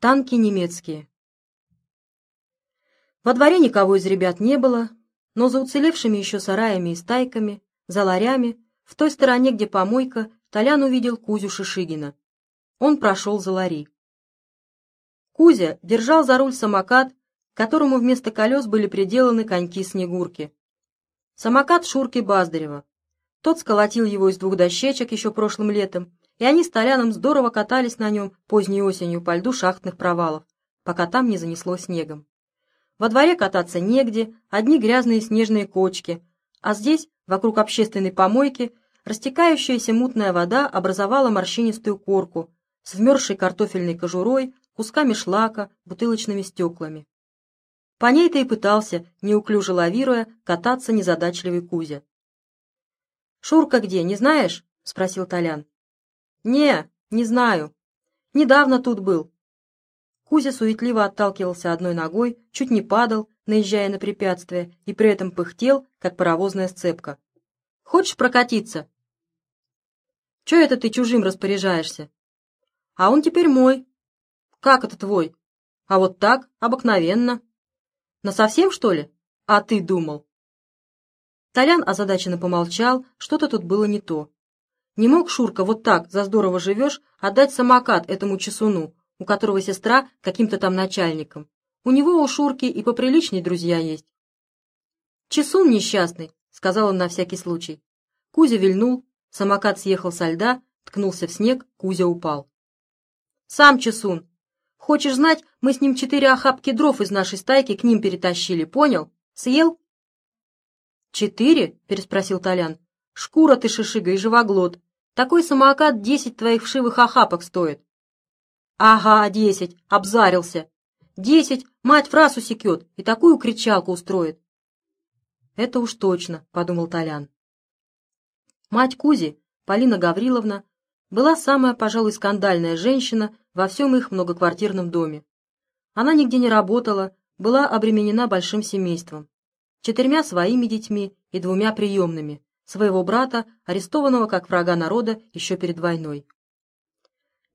Танки немецкие. Во дворе никого из ребят не было, но за уцелевшими еще сараями и стайками, за ларями, в той стороне, где помойка, Толян увидел Кузю Шишигина. Он прошел за лари. Кузя держал за руль самокат, которому вместо колес были приделаны коньки-снегурки. Самокат Шурки Баздарева. Тот сколотил его из двух дощечек еще прошлым летом и они с Толяном здорово катались на нем поздней осенью по льду шахтных провалов, пока там не занесло снегом. Во дворе кататься негде, одни грязные снежные кочки, а здесь, вокруг общественной помойки, растекающаяся мутная вода образовала морщинистую корку с вмерзшей картофельной кожурой, кусками шлака, бутылочными стеклами. По ней-то и пытался, неуклюже лавируя, кататься незадачливый Кузя. «Шурка где, не знаешь?» — спросил Толян. «Не, не знаю. Недавно тут был». Кузя суетливо отталкивался одной ногой, чуть не падал, наезжая на препятствие, и при этом пыхтел, как паровозная сцепка. «Хочешь прокатиться?» «Че это ты чужим распоряжаешься?» «А он теперь мой». «Как это твой?» «А вот так, обыкновенно». «Насовсем, что ли? А ты думал?» Толян озадаченно помолчал, что-то тут было не то. Не мог Шурка вот так, за здорово живешь, отдать самокат этому чесуну, у которого сестра каким-то там начальником. У него у Шурки и поприличней друзья есть. «Чесун несчастный», — сказал он на всякий случай. Кузя вильнул, самокат съехал со льда, ткнулся в снег, Кузя упал. «Сам Чесун. Хочешь знать, мы с ним четыре охапки дров из нашей стайки к ним перетащили, понял? Съел?» «Четыре?» — переспросил Толян. Шкура ты, шишига, и живоглот. Такой самокат десять твоих вшивых охапок стоит. Ага, десять, обзарился. Десять, мать фраз усекет и такую кричалку устроит. Это уж точно, подумал Толян. Мать Кузи, Полина Гавриловна, была самая, пожалуй, скандальная женщина во всем их многоквартирном доме. Она нигде не работала, была обременена большим семейством, четырьмя своими детьми и двумя приемными, своего брата, арестованного как врага народа еще перед войной.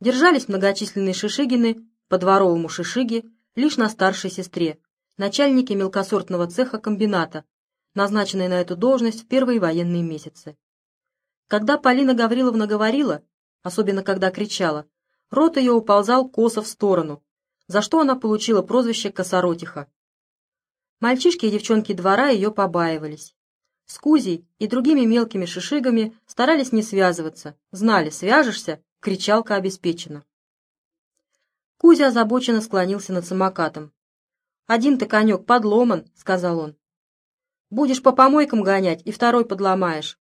Держались многочисленные шишигины по дворовому шишиге лишь на старшей сестре, начальнике мелкосортного цеха комбината, назначенной на эту должность в первые военные месяцы. Когда Полина Гавриловна говорила, особенно когда кричала, рот ее уползал косо в сторону, за что она получила прозвище «косоротиха». Мальчишки и девчонки двора ее побаивались. С Кузей и другими мелкими шишигами старались не связываться, знали, свяжешься, кричалка обеспечена. Кузя озабоченно склонился над самокатом. «Один-то конек подломан», — сказал он. «Будешь по помойкам гонять и второй подломаешь».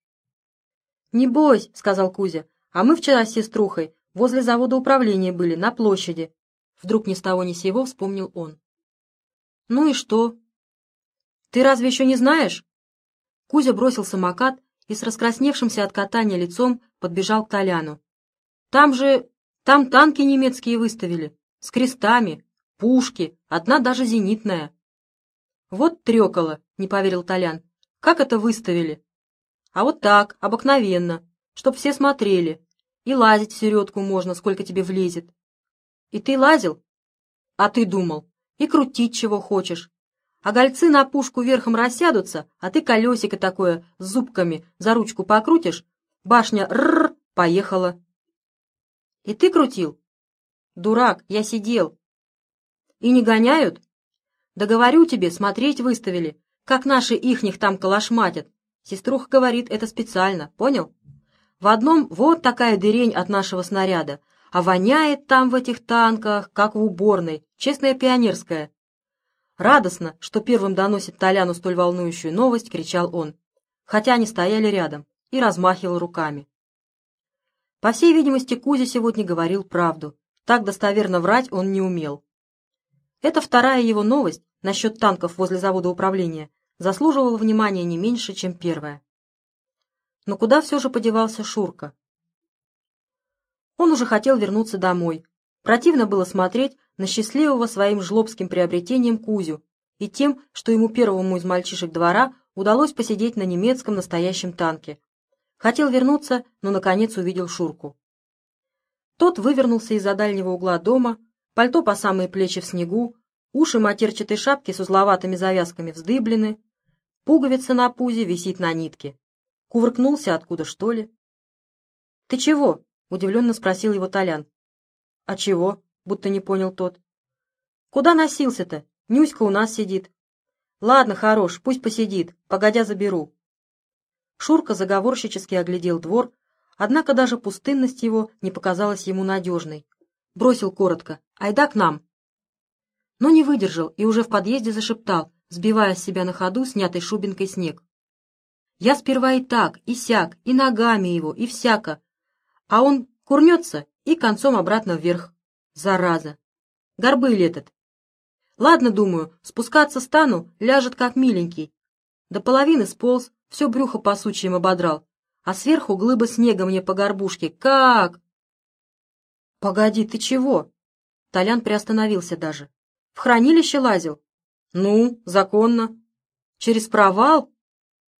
«Не бойся», — сказал Кузя, — «а мы вчера с сеструхой возле завода управления были, на площади». Вдруг ни с того ни сего вспомнил он. «Ну и что?» «Ты разве еще не знаешь?» Кузя бросил самокат и с раскрасневшимся от катания лицом подбежал к Толяну. «Там же... там танки немецкие выставили, с крестами, пушки, одна даже зенитная». «Вот трекало», — не поверил Толян. «Как это выставили?» «А вот так, обыкновенно, чтоб все смотрели. И лазить в середку можно, сколько тебе влезет». «И ты лазил?» «А ты думал. И крутить чего хочешь. А гольцы на пушку верхом рассядутся, а ты колесико такое с зубками за ручку покрутишь, башня рррр поехала. И ты крутил? Дурак, я сидел. И не гоняют? Да тебе, смотреть выставили, как наши ихних там калашматят. Сеструха говорит, это специально, понял? В одном вот такая дырень от нашего снаряда, а воняет там в этих танках, как в уборной, честная пионерская. Радостно, что первым доносит Толяну столь волнующую новость, кричал он, хотя они стояли рядом, и размахивал руками. По всей видимости, Кузя сегодня говорил правду. Так достоверно врать он не умел. Эта вторая его новость насчет танков возле завода управления заслуживала внимания не меньше, чем первая. Но куда все же подевался Шурка? Он уже хотел вернуться домой. Противно было смотреть, на счастливого своим жлобским приобретением Кузю и тем, что ему первому из мальчишек двора удалось посидеть на немецком настоящем танке. Хотел вернуться, но наконец увидел Шурку. Тот вывернулся из-за дальнего угла дома, пальто по самые плечи в снегу, уши матерчатой шапки с узловатыми завязками вздыблены, пуговица на пузе висит на нитке. Кувыркнулся откуда, что ли? — Ты чего? — удивленно спросил его Толян. — А чего? — будто не понял тот. — Куда носился-то? Нюська у нас сидит. — Ладно, хорош, пусть посидит, погодя заберу. Шурка заговорщически оглядел двор, однако даже пустынность его не показалась ему надежной. Бросил коротко «Айда к нам!» Но не выдержал и уже в подъезде зашептал, сбивая с себя на ходу снятой шубинкой снег. «Я сперва и так, и сяк, и ногами его, и всяко, а он курнется и концом обратно вверх. Зараза! Горбыль этот! Ладно, думаю, спускаться стану, ляжет как миленький. До половины сполз, все брюхо по сучьям ободрал, а сверху глыба снега мне по горбушке. Как? Погоди, ты чего? Толян приостановился даже. В хранилище лазил? Ну, законно. Через провал?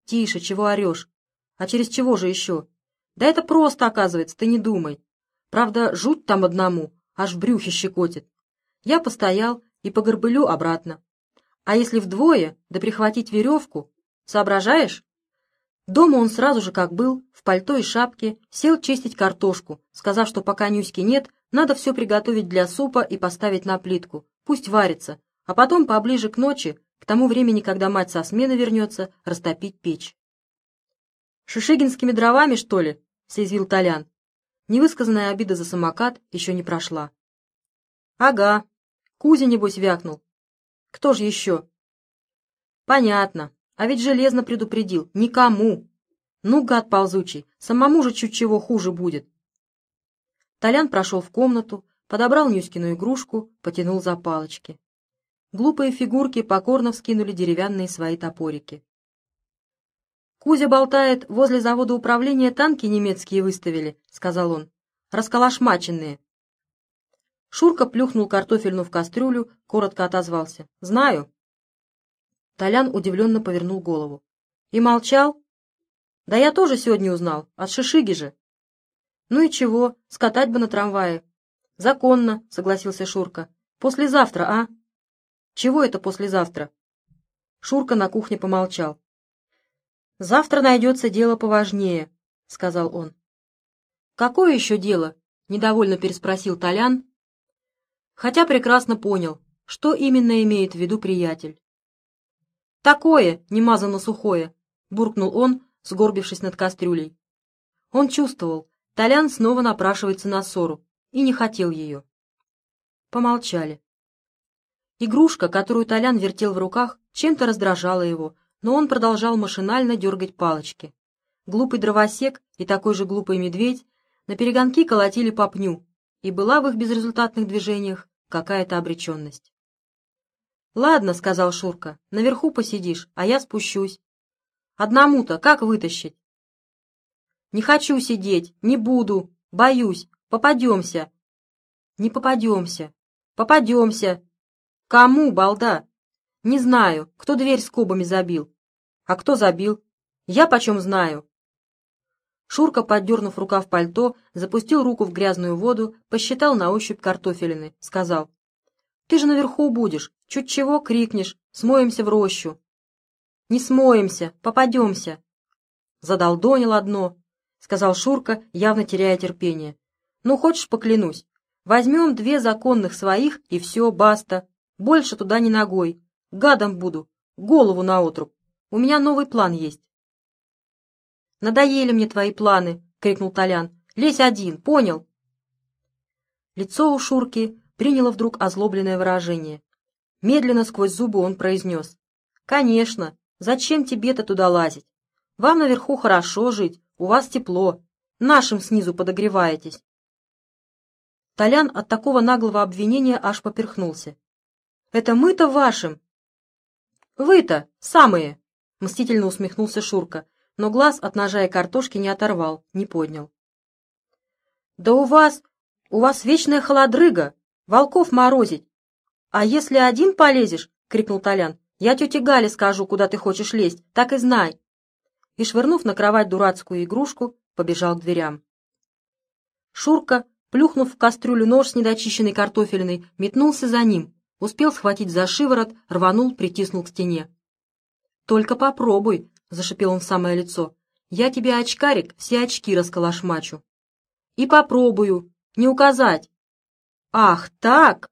Тише, чего орешь? А через чего же еще? Да это просто, оказывается, ты не думай. Правда, жуть там одному, аж в брюхе щекотит. Я постоял и по горбылю обратно. А если вдвое, да прихватить веревку, соображаешь? Дома он сразу же, как был, в пальто и шапке, сел чистить картошку, сказав, что пока Нюськи нет, надо все приготовить для супа и поставить на плитку, пусть варится, а потом поближе к ночи, к тому времени, когда мать со смены вернется, растопить печь. «Шишигинскими дровами, что ли?» — съязвил Толян. Невысказанная обида за самокат еще не прошла. «Ага. Кузя, небось, вякнул. Кто же еще?» «Понятно. А ведь железно предупредил. Никому. Ну, гад ползучий, самому же чуть чего хуже будет». Толян прошел в комнату, подобрал Нюськину игрушку, потянул за палочки. Глупые фигурки покорно вскинули деревянные свои топорики. «Кузя болтает, возле завода управления танки немецкие выставили», — сказал он. «Расколошмаченные». Шурка плюхнул картофельну в кастрюлю, коротко отозвался. «Знаю». Толян удивленно повернул голову. «И молчал?» «Да я тоже сегодня узнал. От Шишиги же». «Ну и чего? Скатать бы на трамвае». «Законно», — согласился Шурка. «Послезавтра, а?» «Чего это послезавтра?» Шурка на кухне помолчал. «Завтра найдется дело поважнее», — сказал он. «Какое еще дело?» — недовольно переспросил Толян, хотя прекрасно понял, что именно имеет в виду приятель. «Такое, немазано сухое», — буркнул он, сгорбившись над кастрюлей. Он чувствовал, Толян снова напрашивается на ссору, и не хотел ее. Помолчали. Игрушка, которую Толян вертел в руках, чем-то раздражала его, но он продолжал машинально дергать палочки. Глупый дровосек и такой же глупый медведь на перегонки колотили по пню, и была в их безрезультатных движениях какая-то обреченность. «Ладно», — сказал Шурка, — «наверху посидишь, а я спущусь. Одному-то как вытащить?» «Не хочу сидеть, не буду, боюсь, попадемся». «Не попадемся, попадемся». «Кому, балда?» «Не знаю, кто дверь скобами забил. А кто забил? Я почем знаю? Шурка, поддернув рукав пальто, запустил руку в грязную воду, посчитал на ощупь картофелины, сказал. «Ты же наверху будешь, чуть чего крикнешь, смоемся в рощу». «Не смоемся, попадемся». «Задолдонил одно», — сказал Шурка, явно теряя терпение. «Ну, хочешь, поклянусь. Возьмем две законных своих, и все, баста. Больше туда не ногой. Гадом буду, голову наотруб. У меня новый план есть. «Надоели мне твои планы!» — крикнул Толян. «Лезь один, понял?» Лицо у Шурки приняло вдруг озлобленное выражение. Медленно сквозь зубы он произнес. «Конечно! Зачем тебе-то туда лазить? Вам наверху хорошо жить, у вас тепло. Нашим снизу подогреваетесь». Толян от такого наглого обвинения аж поперхнулся. «Это мы-то вашим!» «Вы-то самые!» — мстительно усмехнулся Шурка, но глаз от ножа и картошки не оторвал, не поднял. «Да у вас... у вас вечная холодрыга! Волков морозить! А если один полезешь, — крикнул Толян, — я тете Гале скажу, куда ты хочешь лезть, так и знай!» И, швырнув на кровать дурацкую игрушку, побежал к дверям. Шурка, Плюхнув в кастрюлю нож с недочищенной картофельной, метнулся за ним, успел схватить за шиворот, рванул, притиснул к стене. «Только попробуй», — зашипел он в самое лицо. «Я тебе, очкарик, все очки расколошмачу». «И попробую. Не указать». «Ах, так!»